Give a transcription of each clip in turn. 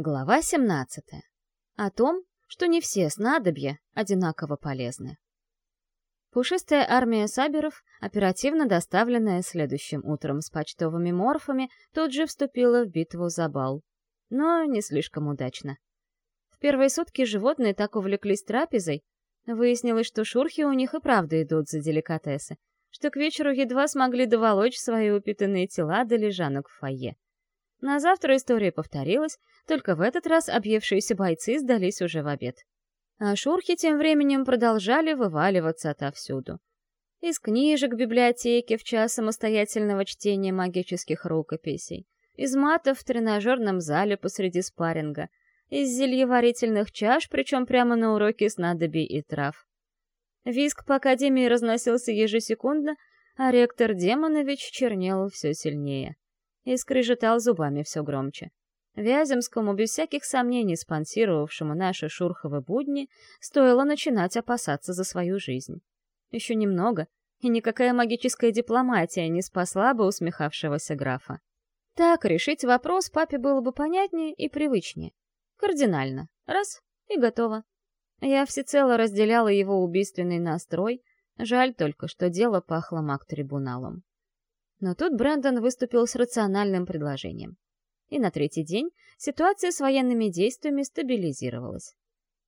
Глава 17. О том, что не все снадобья одинаково полезны. Пушистая армия саберов, оперативно доставленная следующим утром с почтовыми морфами, тут же вступила в битву за бал. Но не слишком удачно. В первые сутки животные так увлеклись трапезой, выяснилось, что шурхи у них и правда идут за деликатесы, что к вечеру едва смогли доволочь свои упитанные тела до лежанок в фойе. На завтра история повторилась, только в этот раз объевшиеся бойцы сдались уже в обед. А шурхи тем временем продолжали вываливаться отовсюду. Из книжек библиотеки в час самостоятельного чтения магических рукописей, из матов в тренажерном зале посреди спарринга, из зельеварительных чаш, причем прямо на уроке снадобий и трав. Виск по академии разносился ежесекундно, а ректор Демонович чернел все сильнее и скрежетал зубами все громче. Вяземскому, без всяких сомнений спонсировавшему наши шурховы будни, стоило начинать опасаться за свою жизнь. Еще немного, и никакая магическая дипломатия не спасла бы усмехавшегося графа. Так решить вопрос папе было бы понятнее и привычнее. Кардинально. Раз — и готово. Я всецело разделяла его убийственный настрой, жаль только, что дело пахло маг-трибуналом. Но тут Брэндон выступил с рациональным предложением. И на третий день ситуация с военными действиями стабилизировалась.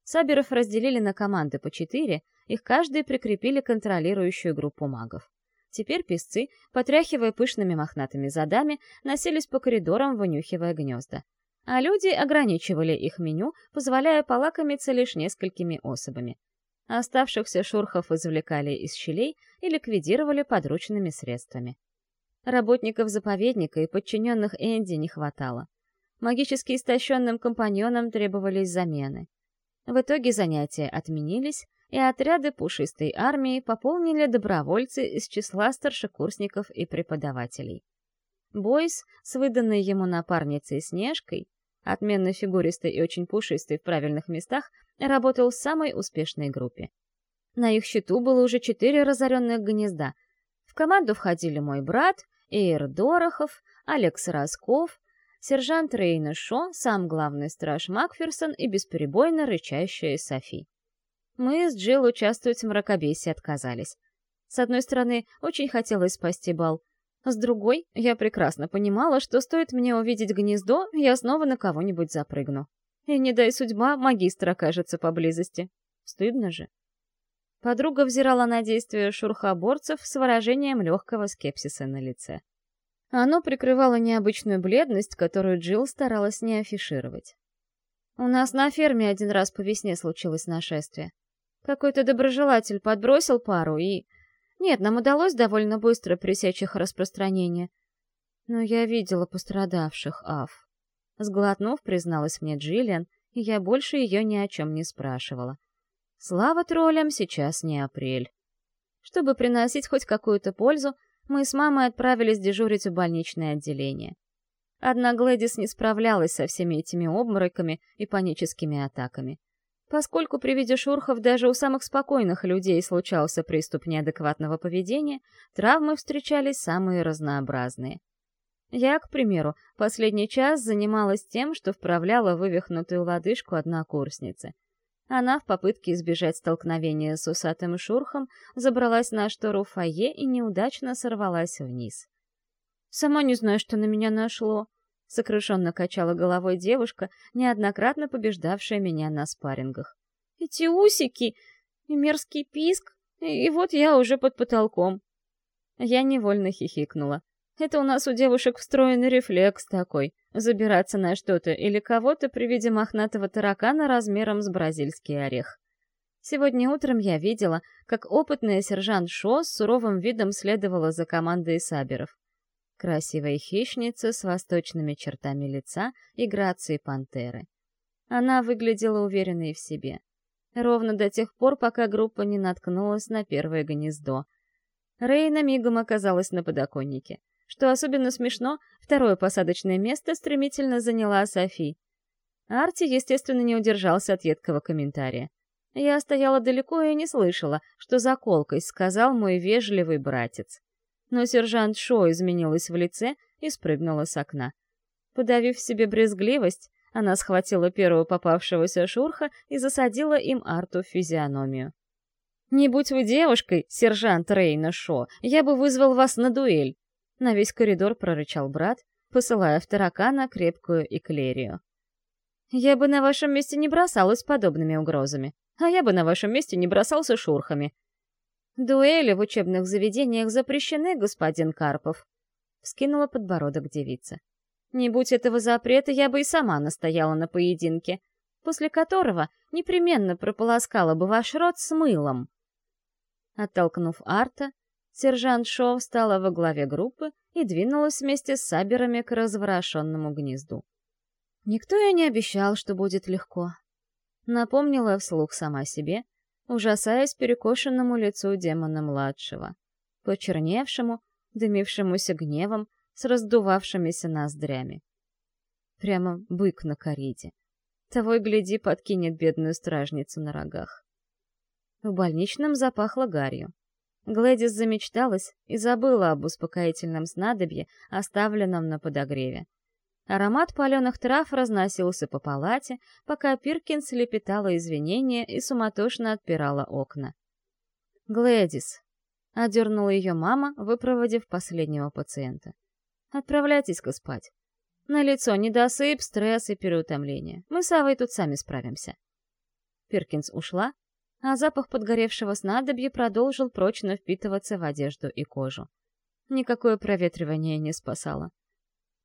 Саберов разделили на команды по четыре, их каждый прикрепили контролирующую группу магов. Теперь песцы, потряхивая пышными мохнатыми задами, носились по коридорам, вынюхивая гнезда. А люди ограничивали их меню, позволяя полакомиться лишь несколькими особами. Оставшихся шурхов извлекали из щелей и ликвидировали подручными средствами. Работников заповедника и подчиненных Энди не хватало. Магически истощенным компаньонам требовались замены. В итоге занятия отменились, и отряды пушистой армии пополнили добровольцы из числа старшекурсников и преподавателей. Бойс с выданной ему напарницей Снежкой, отменно фигуристой и очень пушистой в правильных местах, работал в самой успешной группе. На их счету было уже четыре разоренных гнезда. Команду входили мой брат, Эйр Дорохов, Алекс Росков, сержант Рейна Шо, сам главный страж Макферсон и бесперебойно рычащая Софи. Мы с Джилл участвовать в мракобесии отказались. С одной стороны, очень хотелось спасти бал. С другой, я прекрасно понимала, что стоит мне увидеть гнездо, я снова на кого-нибудь запрыгну. И не дай судьба, магистр окажется поблизости. Стыдно же. Подруга взирала на действия шурхоборцев с выражением легкого скепсиса на лице. Оно прикрывало необычную бледность, которую Джилл старалась не афишировать. «У нас на ферме один раз по весне случилось нашествие. Какой-то доброжелатель подбросил пару и... Нет, нам удалось довольно быстро пресечь их распространение. Но я видела пострадавших, Аф. Сглотнув, призналась мне Джиллиан, и я больше ее ни о чем не спрашивала. Слава троллям, сейчас не апрель. Чтобы приносить хоть какую-то пользу, мы с мамой отправились дежурить в больничное отделение. Одна Глэдис не справлялась со всеми этими обмороками и паническими атаками. Поскольку при виде шурхов даже у самых спокойных людей случался приступ неадекватного поведения, травмы встречались самые разнообразные. Я, к примеру, последний час занималась тем, что вправляла вывихнутую лодыжку однокурсницы — она в попытке избежать столкновения с усатым шурхом забралась на штору фойе и неудачно сорвалась вниз. «Сама не знаю, что на меня нашло», — сокрушенно качала головой девушка, неоднократно побеждавшая меня на спаррингах. «Эти усики и мерзкий писк, и вот я уже под потолком». Я невольно хихикнула. Это у нас у девушек встроенный рефлекс такой — забираться на что-то или кого-то при виде мохнатого таракана размером с бразильский орех. Сегодня утром я видела, как опытная сержант Шо с суровым видом следовала за командой саберов. Красивая хищница с восточными чертами лица и грацией пантеры. Она выглядела уверенной в себе. Ровно до тех пор, пока группа не наткнулась на первое гнездо. Рейна мигом оказалась на подоконнике. Что особенно смешно, второе посадочное место стремительно заняла Софи. Арти, естественно, не удержался от едкого комментария. Я стояла далеко и не слышала, что за колкой сказал мой вежливый братец. Но сержант Шо изменилась в лице и спрыгнула с окна. Подавив в себе брезгливость, Она схватила первого попавшегося шурха и засадила им Арту в физиономию. «Не будь вы девушкой, сержант Рейна Шо, я бы вызвал вас на дуэль!» На весь коридор прорычал брат, посылая в таракана крепкую эклерию. «Я бы на вашем месте не бросалась подобными угрозами, а я бы на вашем месте не бросался шурхами. Дуэли в учебных заведениях запрещены, господин Карпов», — вскинула подбородок девица. Не будь этого запрета, я бы и сама настояла на поединке, после которого непременно прополоскала бы ваш рот с мылом. Оттолкнув Арта, сержант Шоу встала во главе группы и двинулась вместе с саберами к разворошенному гнезду. Никто и не обещал, что будет легко. Напомнила вслух сама себе, ужасаясь перекошенному лицу демона-младшего, почерневшему, дымившемуся гневом, с раздувавшимися ноздрями. Прямо бык на кориде. Того и гляди, подкинет бедную стражницу на рогах. В больничном запахло гарью. Глэдис замечталась и забыла об успокоительном снадобье, оставленном на подогреве. Аромат паленых трав разносился по палате, пока Пиркинс лепетала извинения и суматошно отпирала окна. «Глэдис!» — одернула ее мама, выпроводив последнего пациента. Отправляйтесь-ка спать. На лицо недосып, стресс и переутомление. Мы с Авой тут сами справимся. Пиркинс ушла, а запах подгоревшего снадобья продолжил прочно впитываться в одежду и кожу. Никакое проветривание не спасало.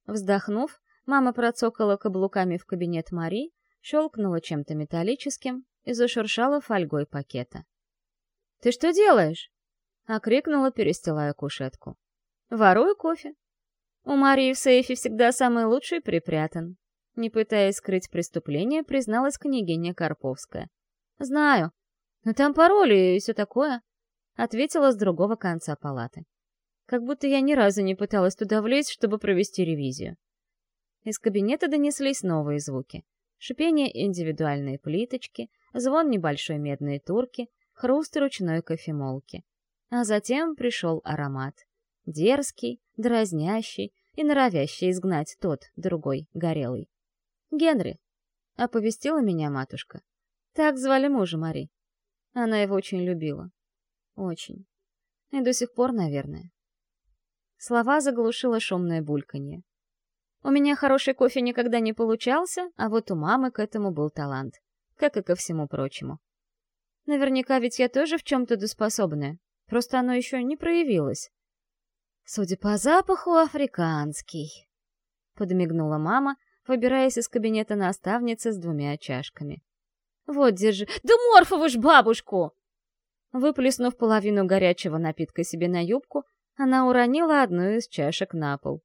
Вздохнув, мама процокала каблуками в кабинет Мари, щелкнула чем-то металлическим и зашуршала фольгой пакета. «Ты что делаешь?» — окрикнула, перестилая кушетку. «Ворую кофе», у Марии в сейфе всегда самый лучший припрятан. Не пытаясь скрыть преступление, призналась княгиня Карповская. «Знаю. Но там пароли и все такое», — ответила с другого конца палаты. Как будто я ни разу не пыталась туда влезть, чтобы провести ревизию. Из кабинета донеслись новые звуки. Шипение индивидуальной плиточки, звон небольшой медной турки, хруст ручной кофемолки. А затем пришел аромат. Дерзкий, дразнящий и норовящий изгнать тот, другой, горелый. «Генри», — оповестила меня матушка. Так звали мужа Мари. Она его очень любила. Очень. И до сих пор, наверное. Слова заглушило шумное бульканье. У меня хороший кофе никогда не получался, а вот у мамы к этому был талант. Как и ко всему прочему. Наверняка ведь я тоже в чем-то доспособная. Просто оно еще не проявилось. Судя по запаху, африканский. Подмигнула мама, выбираясь из кабинета наставницы с двумя чашками. Вот, держи. Да морфову ж бабушку! Выплеснув половину горячего напитка себе на юбку, она уронила одну из чашек на пол.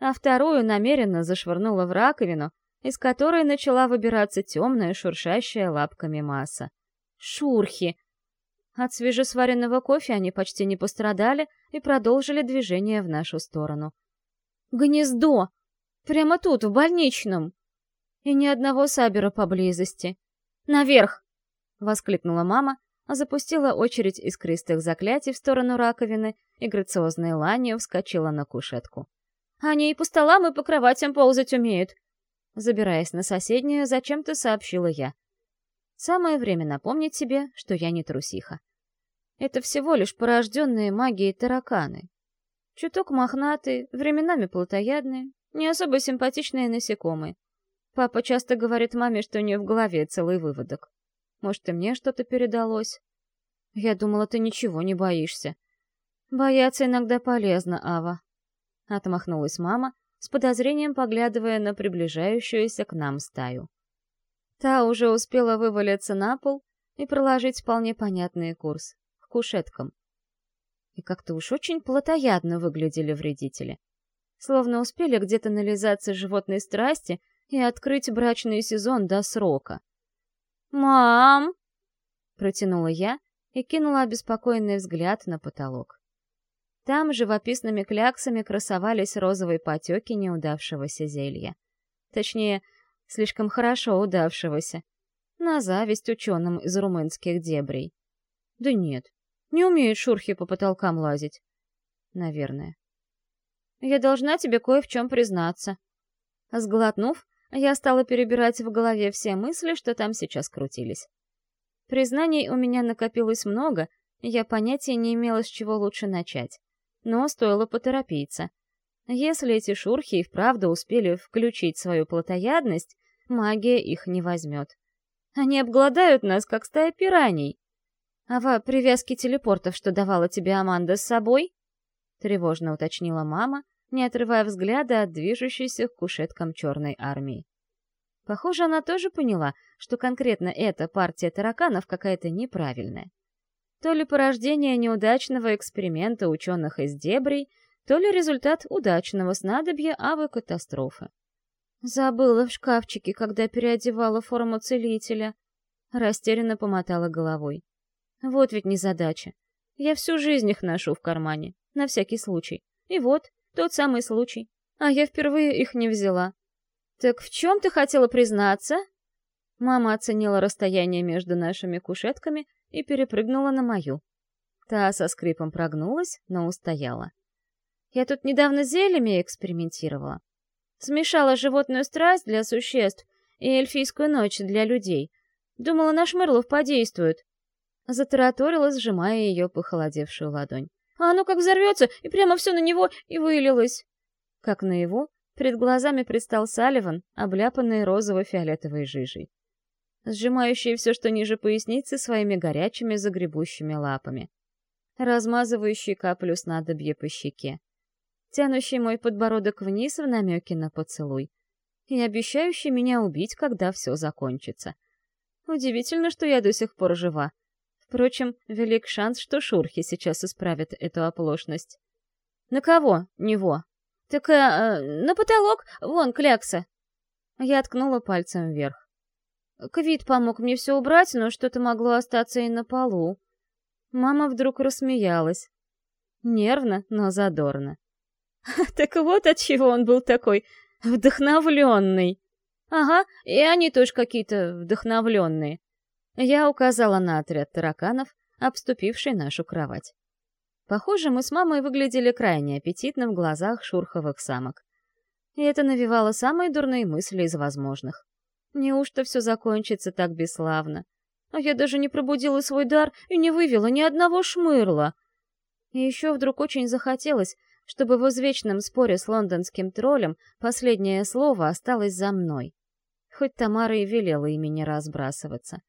А вторую намеренно зашвырнула в раковину, из которой начала выбираться темная, шуршащая лапками масса. Шурхи! От свежесваренного кофе они почти не пострадали и продолжили движение в нашу сторону. «Гнездо! Прямо тут, в больничном!» И ни одного сабера поблизости. «Наверх!» — воскликнула мама, а запустила очередь искристых заклятий в сторону раковины и грациозной ланью вскочила на кушетку. «Они и по столам, и по кроватям ползать умеют!» Забираясь на соседнюю, зачем-то сообщила я. Самое время напомнить себе, что я не трусиха. Это всего лишь порожденные магией тараканы. Чуток мохнатые, временами плотоядные, не особо симпатичные насекомые. Папа часто говорит маме, что у нее в голове целый выводок. Может, и мне что-то передалось? Я думала, ты ничего не боишься. Бояться иногда полезно, Ава. Отмахнулась мама, с подозрением поглядывая на приближающуюся к нам стаю. Та уже успела вывалиться на пол и проложить вполне понятный курс — к кушеткам. И как-то уж очень плотоядно выглядели вредители. Словно успели где-то нализаться животной страсти и открыть брачный сезон до срока. «Мам!» — протянула я и кинула обеспокоенный взгляд на потолок. Там живописными кляксами красовались розовые потеки неудавшегося зелья. Точнее, слишком хорошо удавшегося. На зависть ученым из румынских дебрей. Да нет, не умеют шурхи по потолкам лазить. Наверное. Я должна тебе кое в чем признаться. Сглотнув, Я стала перебирать в голове все мысли, что там сейчас крутились. Признаний у меня накопилось много, я понятия не имела, с чего лучше начать. Но стоило поторопиться. Если эти шурхи и вправду успели включить свою плотоядность, магия их не возьмет. Они обгладают нас, как стая пираний. «Ава, привязки телепортов, что давала тебе Аманда с собой?» — тревожно уточнила мама, не отрывая взгляда от движущейся к кушеткам черной армии. Похоже, она тоже поняла, что конкретно эта партия тараканов какая-то неправильная. То ли порождение неудачного эксперимента ученых из дебрей, то ли результат удачного снадобья авиакатастрофы. Забыла в шкафчике, когда переодевала форму целителя. Растерянно помотала головой. Вот ведь незадача. Я всю жизнь их ношу в кармане, на всякий случай. И вот, тот самый случай. А я впервые их не взяла. «Так в чем ты хотела признаться?» Мама оценила расстояние между нашими кушетками и перепрыгнула на мою. Та со скрипом прогнулась, но устояла. Я тут недавно зельями экспериментировала. Смешала животную страсть для существ и эльфийскую ночь для людей. Думала, наш Мерлов подействует. Затараторила, сжимая ее похолодевшую ладонь. А оно как взорвется, и прямо все на него и вылилось. Как на его, перед глазами предстал Салливан, обляпанный розово-фиолетовой жижей сжимающий все, что ниже поясницы, своими горячими загребущими лапами, размазывающий каплю снадобья по щеке, тянущий мой подбородок вниз в намеке на поцелуй и обещающий меня убить, когда все закончится. Удивительно, что я до сих пор жива. Впрочем, велик шанс, что шурхи сейчас исправят эту оплошность. «На кого? Него?» «Так, э, э, на потолок, вон, клякса!» Я ткнула пальцем вверх. Квит помог мне все убрать, но что-то могло остаться и на полу. Мама вдруг рассмеялась. Нервно, но задорно. Так вот от чего он был такой вдохновленный. Ага, и они тоже какие-то вдохновленные. Я указала на отряд тараканов, обступивший нашу кровать. Похоже, мы с мамой выглядели крайне аппетитно в глазах шурховых самок. И это навевало самые дурные мысли из возможных. Неужто все закончится так бесславно? А я даже не пробудила свой дар и не вывела ни одного шмырла. И еще вдруг очень захотелось, чтобы в извечном споре с лондонским троллем последнее слово осталось за мной. Хоть Тамара и велела ими не разбрасываться.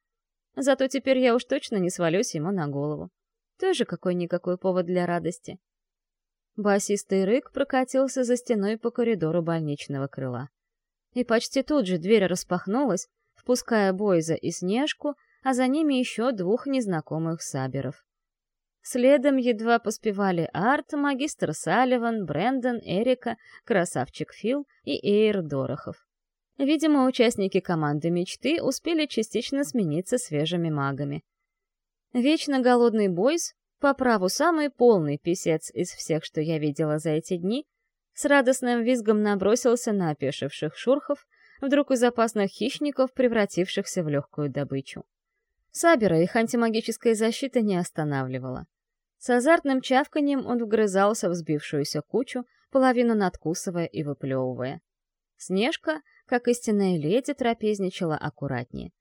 Зато теперь я уж точно не свалюсь ему на голову. Тоже какой-никакой повод для радости. Басистый рык прокатился за стеной по коридору больничного крыла и почти тут же дверь распахнулась, впуская Бойза и Снежку, а за ними еще двух незнакомых саберов. Следом едва поспевали Арт, магистр Салливан, Брэндон, Эрика, красавчик Фил и Эйр Дорохов. Видимо, участники команды мечты успели частично смениться свежими магами. Вечно голодный Бойз, по праву самый полный писец из всех, что я видела за эти дни, с радостным визгом набросился на опешивших шурхов, вдруг из опасных хищников, превратившихся в легкую добычу. Сабера их антимагическая защита не останавливала. С азартным чавканием он вгрызался в сбившуюся кучу, половину надкусывая и выплевывая. Снежка, как истинная леди, трапезничала аккуратнее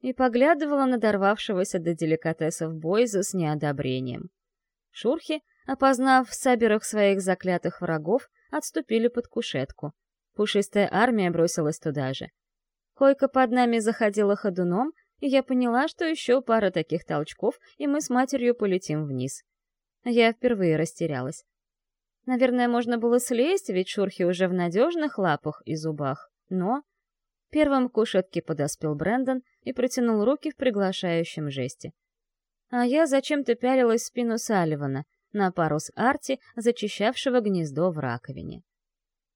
и поглядывала на дорвавшегося до деликатесов Бойза с неодобрением. Шурхи, опознав в саберах своих заклятых врагов, отступили под кушетку. Пушистая армия бросилась туда же. Койка под нами заходила ходуном, и я поняла, что еще пара таких толчков, и мы с матерью полетим вниз. Я впервые растерялась. Наверное, можно было слезть, ведь шурхи уже в надежных лапах и зубах. Но... Первым к кушетке подоспел Брэндон и протянул руки в приглашающем жесте. А я зачем-то пялилась в спину Салливана, на пару с Арти, зачищавшего гнездо в раковине.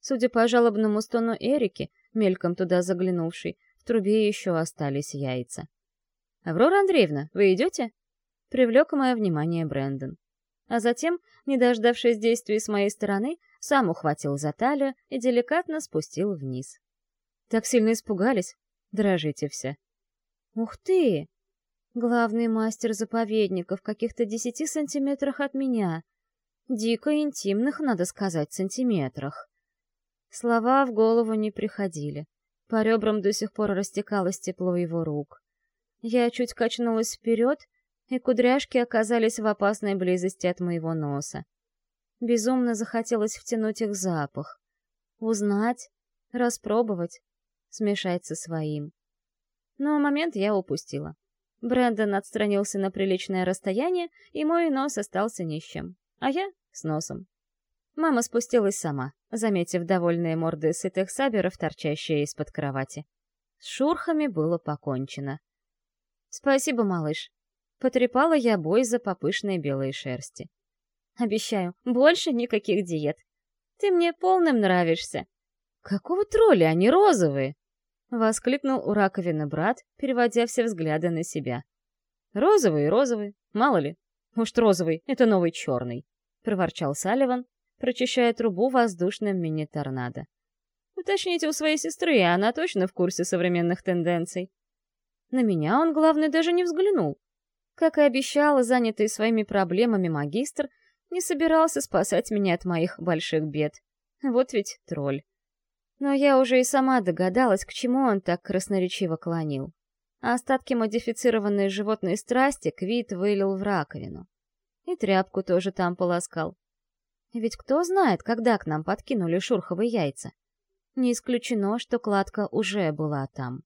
Судя по жалобному стону Эрики, мельком туда заглянувшей, в трубе еще остались яйца. «Аврора Андреевна, вы идете?» Привлек мое внимание Брэндон. А затем, не дождавшись действий с моей стороны, сам ухватил за талию и деликатно спустил вниз. Так сильно испугались, дрожите все. «Ух ты!» Главный мастер заповедника в каких-то десяти сантиметрах от меня. Дико интимных, надо сказать, сантиметрах. Слова в голову не приходили. По ребрам до сих пор растекалось тепло его рук. Я чуть качнулась вперед, и кудряшки оказались в опасной близости от моего носа. Безумно захотелось втянуть их запах. Узнать, распробовать, смешать со своим. Но момент я упустила. Брэндон отстранился на приличное расстояние, и мой нос остался ни с чем, а я — с носом. Мама спустилась сама, заметив довольные морды сытых саберов, торчащие из-под кровати. С шурхами было покончено. «Спасибо, малыш». Потрепала я бой за попышные белые шерсти. «Обещаю, больше никаких диет. Ты мне полным нравишься». «Какого тролля, они розовые?» — воскликнул у раковины брат, переводя все взгляды на себя. «Розовый, розовый, мало ли. Может, розовый — это новый черный», — проворчал Салливан, прочищая трубу воздушным мини-торнадо. «Уточните у своей сестры, она точно в курсе современных тенденций». На меня он, главное, даже не взглянул. Как и обещал, занятый своими проблемами магистр, не собирался спасать меня от моих больших бед. Вот ведь тролль. Но я уже и сама догадалась, к чему он так красноречиво клонил. Остатки модифицированной животной страсти Квит вылил в раковину. И тряпку тоже там полоскал. Ведь кто знает, когда к нам подкинули шурховые яйца. Не исключено, что кладка уже была там.